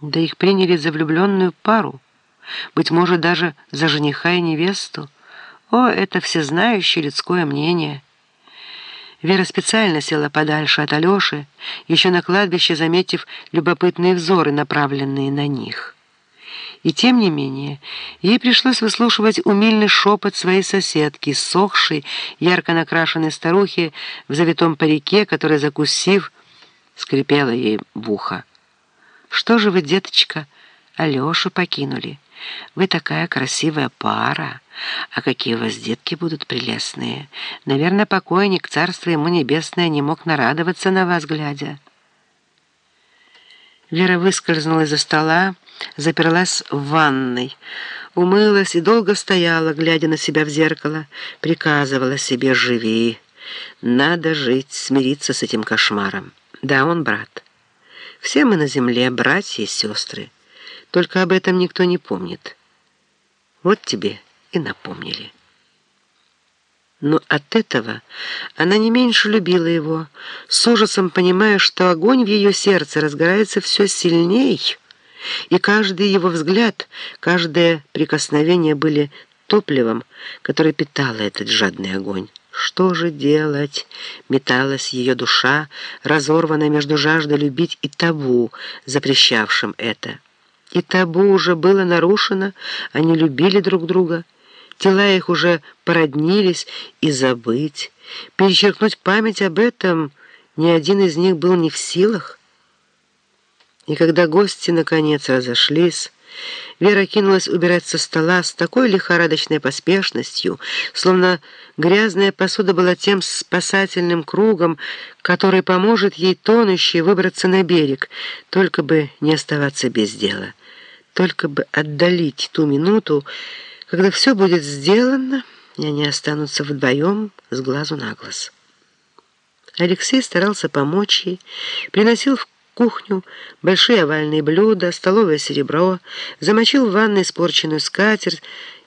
Да их приняли за влюбленную пару, быть может, даже за жениха и невесту. О, это всезнающее людское мнение. Вера специально села подальше от Алеши, еще на кладбище заметив любопытные взоры, направленные на них. И тем не менее, ей пришлось выслушивать умильный шепот своей соседки, сохшей, ярко накрашенной старухи в завитом парике, которая, закусив, скрипела ей в ухо. «Что же вы, деточка, Алешу покинули? Вы такая красивая пара. А какие у вас детки будут прелестные. Наверное, покойник, царство ему небесное, не мог нарадоваться на вас, глядя». Вера выскользнула из-за стола, заперлась в ванной, умылась и долго стояла, глядя на себя в зеркало, приказывала себе «живи». Надо жить, смириться с этим кошмаром. Да, он брат. Все мы на земле братья и сестры. Только об этом никто не помнит. Вот тебе и напомнили. Но от этого она не меньше любила его, с ужасом понимая, что огонь в ее сердце разгорается все сильней, и каждый его взгляд, каждое прикосновение были топливом, которое питало этот жадный огонь. Что же делать? Металась ее душа, разорванная между жаждой любить и табу, запрещавшим это. И табу уже было нарушено, они любили друг друга. Тела их уже породнились, и забыть, перечеркнуть память об этом ни один из них был не в силах. И когда гости наконец разошлись, Вера кинулась убирать со стола с такой лихорадочной поспешностью, словно грязная посуда была тем спасательным кругом, который поможет ей тонущей выбраться на берег, только бы не оставаться без дела, только бы отдалить ту минуту, когда все будет сделано, и они останутся вдвоем с глазу на глаз. Алексей старался помочь ей, приносил в кухню, большие овальные блюда, столовое серебро, замочил в ванной испорченную скатерть,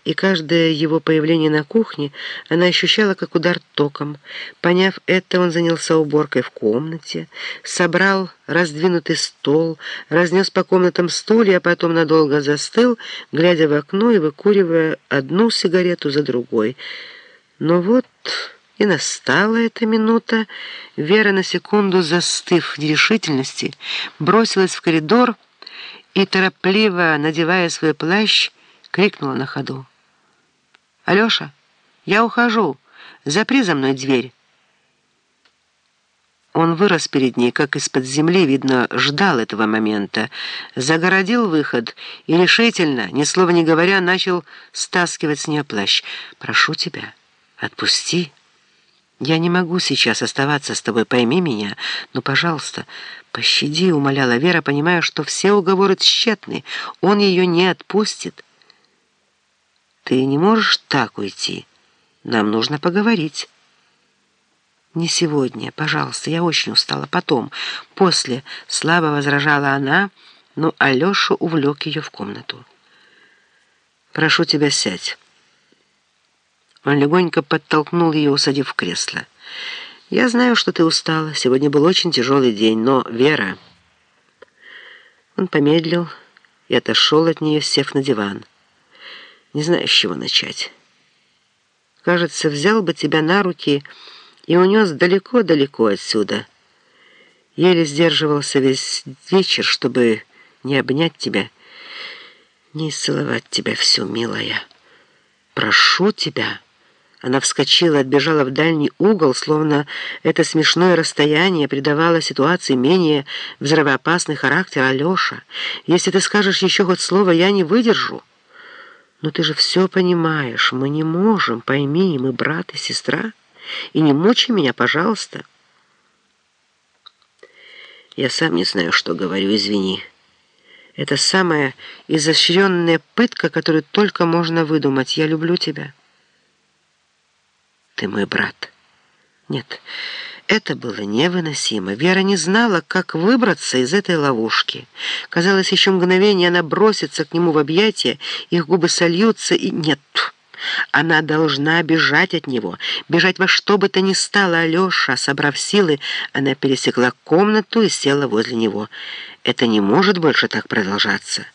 и каждое его появление на кухне она ощущала как удар током. Поняв это, он занялся уборкой в комнате, собрал раздвинутый стол, разнес по комнатам стулья, а потом надолго застыл, глядя в окно и выкуривая одну сигарету за другой. Но вот... И настала эта минута. Вера, на секунду застыв в нерешительности, бросилась в коридор и, торопливо надевая свой плащ, крикнула на ходу. «Алеша, я ухожу. Запри за мной дверь». Он вырос перед ней, как из-под земли, видно, ждал этого момента, загородил выход и решительно, ни слова не говоря, начал стаскивать с нее плащ. «Прошу тебя, отпусти». «Я не могу сейчас оставаться с тобой, пойми меня, но, пожалуйста, пощади», — умоляла Вера, понимая, что все уговоры тщетны, он ее не отпустит. «Ты не можешь так уйти. Нам нужно поговорить». «Не сегодня, пожалуйста, я очень устала. Потом, после», — слабо возражала она, но Алеша увлек ее в комнату. «Прошу тебя, сядь». Он легонько подтолкнул ее, усадив в кресло. «Я знаю, что ты устала. Сегодня был очень тяжелый день, но, Вера...» Он помедлил и отошел от нее, сев на диван. «Не знаю, с чего начать. Кажется, взял бы тебя на руки и унес далеко-далеко отсюда. Еле сдерживался весь вечер, чтобы не обнять тебя, не исцеловать тебя всю, милая. Прошу тебя». Она вскочила, отбежала в дальний угол, словно это смешное расстояние придавало ситуации менее взрывоопасный характер. «Алеша, если ты скажешь еще хоть слово, я не выдержу». «Но ты же все понимаешь, мы не можем, пойми, мы брат и сестра, и не мучай меня, пожалуйста». «Я сам не знаю, что говорю, извини». Это самая изощренная пытка, которую только можно выдумать. Я люблю тебя» ты мой брат. Нет, это было невыносимо. Вера не знала, как выбраться из этой ловушки. Казалось, еще мгновение она бросится к нему в объятия, их губы сольются, и нет... Она должна бежать от него, бежать во что бы то ни стало. Алеша, собрав силы, она пересекла комнату и села возле него. Это не может больше так продолжаться.